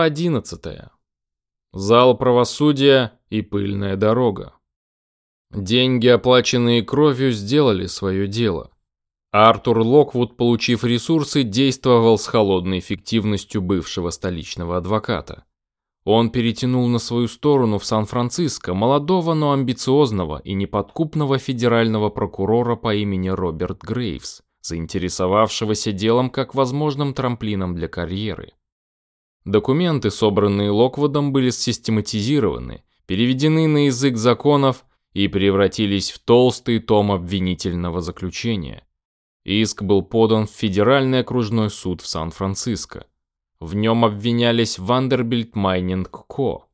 Глава 11. Зал правосудия и пыльная дорога. Деньги, оплаченные кровью, сделали свое дело. Артур Локвуд, получив ресурсы, действовал с холодной эффективностью бывшего столичного адвоката. Он перетянул на свою сторону в Сан-Франциско молодого, но амбициозного и неподкупного федерального прокурора по имени Роберт Грейвс, заинтересовавшегося делом как возможным трамплином для карьеры. Документы, собранные Локвудом, были систематизированы, переведены на язык законов и превратились в толстый том обвинительного заключения. Иск был подан в Федеральный окружной суд в Сан-Франциско. В нем обвинялись Vanderbilt Mining Co.,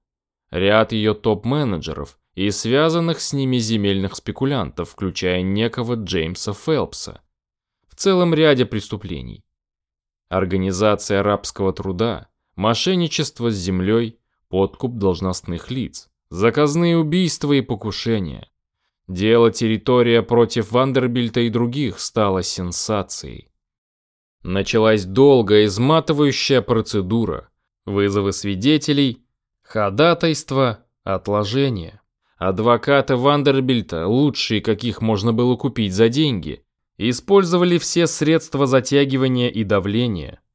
ряд ее топ-менеджеров и связанных с ними земельных спекулянтов, включая некого Джеймса Фелпса, в целом ряде преступлений. Организация арабского труда, мошенничество с землей, подкуп должностных лиц, заказные убийства и покушения. Дело «Территория против Вандербильта и других» стало сенсацией. Началась долгая, изматывающая процедура. Вызовы свидетелей, ходатайство, отложение. Адвокаты Вандербильта, лучшие, каких можно было купить за деньги, использовали все средства затягивания и давления –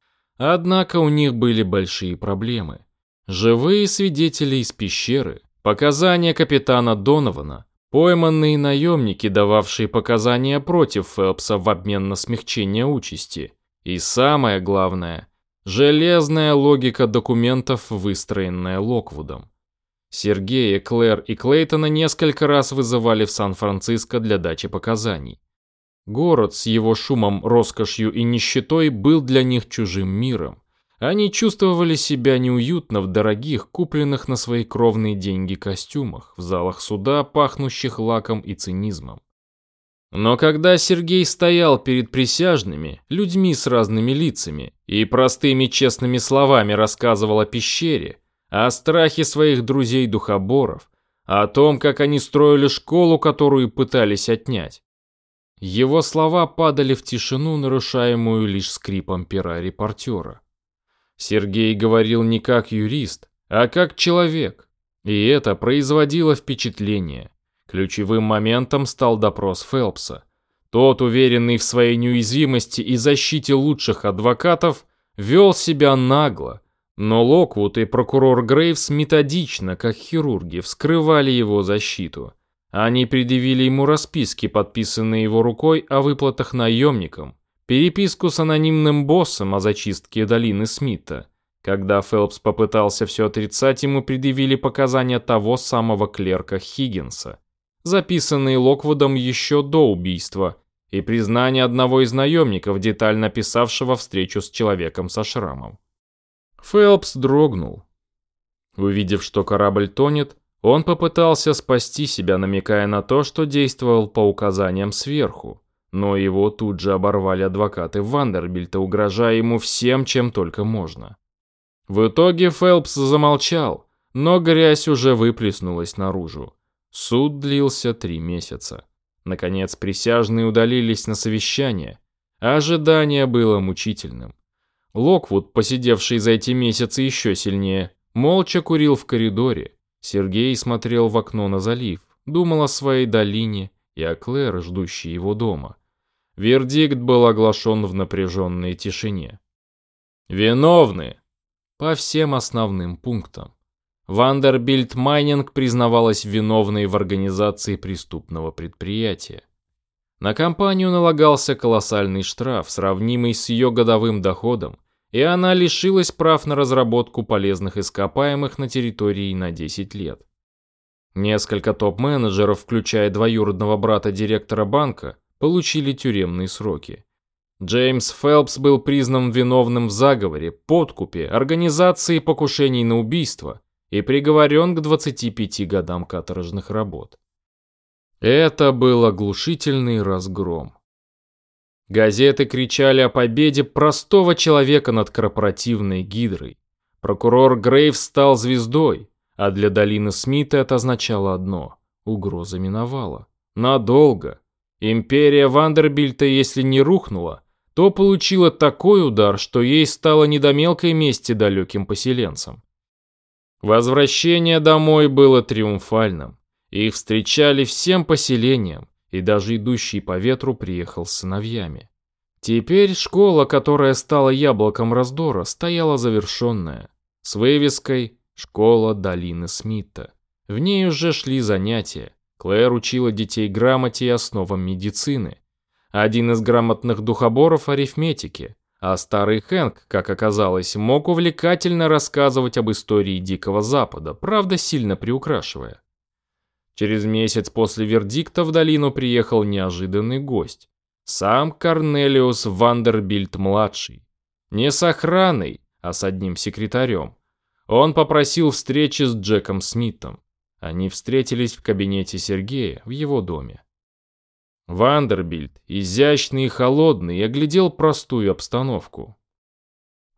Однако у них были большие проблемы. Живые свидетели из пещеры, показания капитана Донована, пойманные наемники, дававшие показания против Фелпса в обмен на смягчение участи. И самое главное, железная логика документов, выстроенная Локвудом. Сергея, Клэр и Клейтона несколько раз вызывали в Сан-Франциско для дачи показаний. Город с его шумом, роскошью и нищетой был для них чужим миром. Они чувствовали себя неуютно в дорогих, купленных на свои кровные деньги костюмах, в залах суда, пахнущих лаком и цинизмом. Но когда Сергей стоял перед присяжными, людьми с разными лицами, и простыми честными словами рассказывал о пещере, о страхе своих друзей-духоборов, о том, как они строили школу, которую пытались отнять, его слова падали в тишину, нарушаемую лишь скрипом пера репортера. Сергей говорил не как юрист, а как человек, и это производило впечатление. Ключевым моментом стал допрос Фелпса. Тот, уверенный в своей неуязвимости и защите лучших адвокатов, вел себя нагло, но Локвуд и прокурор Грейвс методично, как хирурги, вскрывали его защиту – они предъявили ему расписки, подписанные его рукой о выплатах наемникам, переписку с анонимным боссом о зачистке долины Смита. Когда Фелпс попытался все отрицать, ему предъявили показания того самого клерка Хиггинса, записанные Локвудом еще до убийства, и признание одного из наемников, детально описавшего встречу с человеком со шрамом. Фелпс дрогнул. Увидев, что корабль тонет, он попытался спасти себя, намекая на то, что действовал по указаниям сверху, но его тут же оборвали адвокаты Вандербильта, угрожая ему всем, чем только можно. В итоге Фелпс замолчал, но грязь уже выплеснулась наружу. Суд длился три месяца. Наконец присяжные удалились на совещание. Ожидание было мучительным. Локвуд, поседевший за эти месяцы еще сильнее, молча курил в коридоре, Сергей смотрел в окно на залив, думал о своей долине и о Клэр, ждущей его дома. Вердикт был оглашен в напряженной тишине. Виновны по всем основным пунктам. Вандербильт Майнинг признавалась виновной в организации преступного предприятия. На компанию налагался колоссальный штраф, сравнимый с ее годовым доходом, и она лишилась прав на разработку полезных ископаемых на территории на 10 лет. Несколько топ-менеджеров, включая двоюродного брата директора банка, получили тюремные сроки. Джеймс Фелпс был признан виновным в заговоре, подкупе, организации покушений на убийство и приговорен к 25 годам каторжных работ. Это был оглушительный разгром. Газеты кричали о победе простого человека над корпоративной гидрой. Прокурор Грейв стал звездой, а для долины Смита это означало одно – угроза миновала. Надолго. Империя Вандербильта, если не рухнула, то получила такой удар, что ей стало не до мелкой мести далеким поселенцам. Возвращение домой было триумфальным. Их встречали всем поселением, и даже идущий по ветру приехал с сыновьями. Теперь школа, которая стала яблоком раздора, стояла завершенная, с вывеской «Школа долины Смита». В ней уже шли занятия. Клэр учила детей грамоте и основам медицины. Один из грамотных духоборов арифметики, а старый Хэнк, как оказалось, мог увлекательно рассказывать об истории Дикого Запада, правда сильно приукрашивая. Через месяц после вердикта в долину приехал неожиданный гость. Сам Корнелиус Вандербильд-младший. Не с охраной, а с одним секретарем. Он попросил встречи с Джеком Смитом. Они встретились в кабинете Сергея в его доме. Вандербильд, изящный и холодный, оглядел простую обстановку.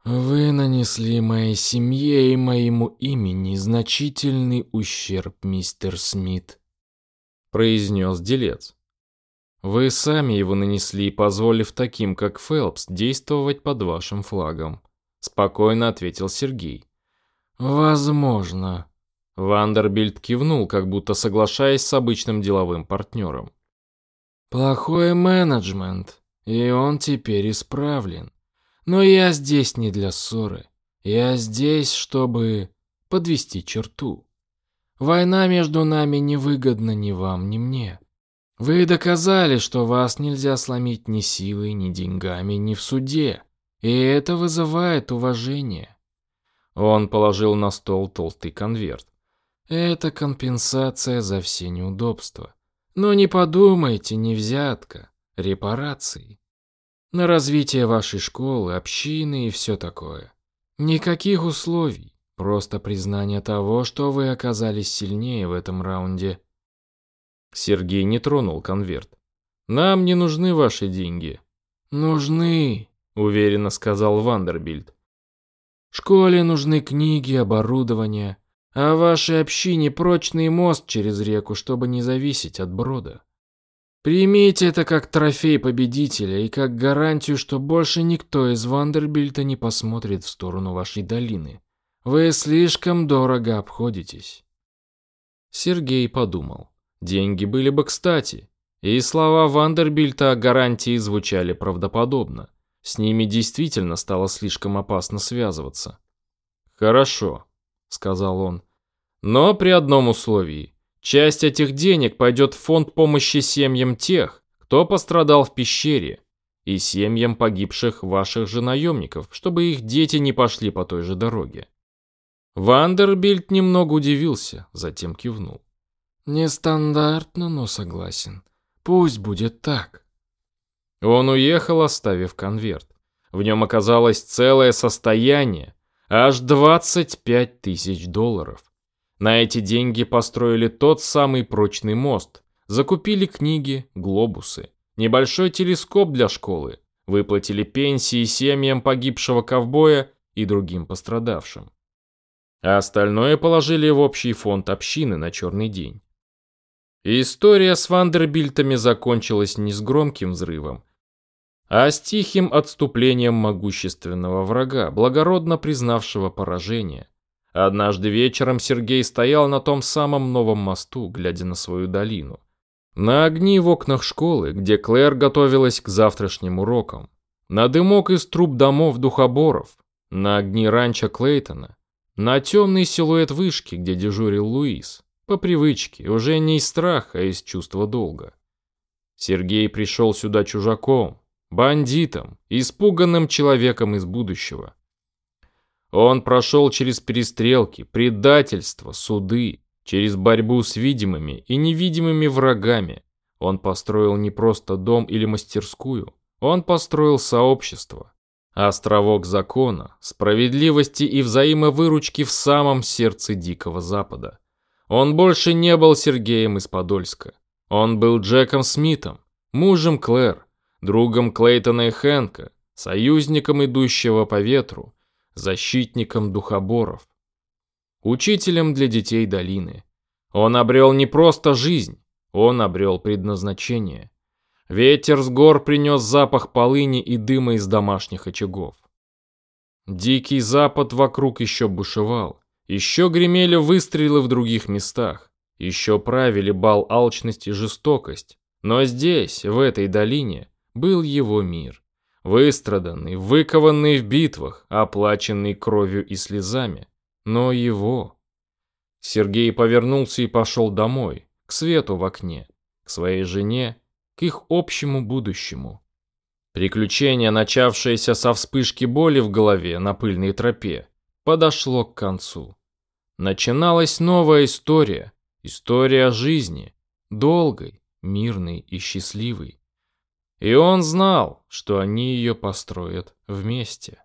«Вы нанесли моей семье и моему имени значительный ущерб, мистер Смит», — произнес делец. «Вы сами его нанесли, позволив таким, как Фелпс, действовать под вашим флагом», — спокойно ответил Сергей. «Возможно». Вандербильд кивнул, как будто соглашаясь с обычным деловым партнером. Плохой менеджмент, и он теперь исправлен. Но я здесь не для ссоры. Я здесь, чтобы подвести черту. Война между нами не выгодна ни вам, ни мне. Вы доказали, что вас нельзя сломить ни силой, ни деньгами, ни в суде. И это вызывает уважение. Он положил на стол толстый конверт. Это компенсация за все неудобства. Но не подумайте, не взятка, репарации. На развитие вашей школы, общины и все такое. Никаких условий, просто признание того, что вы оказались сильнее в этом раунде. Сергей не тронул конверт. Нам не нужны ваши деньги. Нужны, уверенно сказал Вандербильд. Школе нужны книги, оборудование, а вашей общине прочный мост через реку, чтобы не зависеть от брода. Примите это как трофей победителя и как гарантию, что больше никто из Вандербильта не посмотрит в сторону вашей долины. Вы слишком дорого обходитесь. Сергей подумал. Деньги были бы кстати. И слова Вандербильта о гарантии звучали правдоподобно. С ними действительно стало слишком опасно связываться. Хорошо, сказал он. Но при одном условии. Часть этих денег пойдет в фонд помощи семьям тех, кто пострадал в пещере, и семьям погибших ваших же наемников, чтобы их дети не пошли по той же дороге. Вандербильд немного удивился, затем кивнул. Нестандартно, но согласен. Пусть будет так. Он уехал, оставив конверт. В нем оказалось целое состояние, Аж 25 тысяч долларов. На эти деньги построили тот самый прочный мост, закупили книги, глобусы, небольшой телескоп для школы, выплатили пенсии семьям погибшего ковбоя и другим пострадавшим. А остальное положили в общий фонд общины на черный день. История с Вандербильтами закончилась не с громким взрывом, а с тихим отступлением могущественного врага, благородно признавшего поражение. Однажды вечером Сергей стоял на том самом новом мосту, глядя на свою долину. На огни в окнах школы, где Клэр готовилась к завтрашним урокам. На дымок из труб домов духоборов. На огни ранчо Клейтона. На темный силуэт вышки, где дежурил Луис. По привычке, уже не из страха, а из чувства долга. Сергей пришел сюда чужаком, бандитом, испуганным человеком из будущего. Он прошел через перестрелки, предательство, суды, через борьбу с видимыми и невидимыми врагами. Он построил не просто дом или мастерскую, он построил сообщество. Островок закона, справедливости и взаимовыручки в самом сердце Дикого Запада. Он больше не был Сергеем из Подольска. Он был Джеком Смитом, мужем Клэр, другом Клейтона и Хэнка, союзником идущего по ветру, защитником духоборов, учителем для детей долины. Он обрел не просто жизнь, он обрел предназначение. Ветер с гор принес запах полыни и дыма из домашних очагов. Дикий запад вокруг еще бушевал. Еще гремели выстрелы в других местах. Еще правили бал алчность и жестокость. Но здесь, в этой долине, был его мир. Выстраданный, выкованный в битвах, оплаченный кровью и слезами. Но его. Сергей повернулся и пошел домой, к свету в окне, к своей жене, к их общему будущему. Приключение, начавшееся со вспышки боли в голове на пыльной тропе, подошло к концу. Начиналась новая история, история жизни, долгой, мирной и счастливой. И он знал, что они ее построят вместе.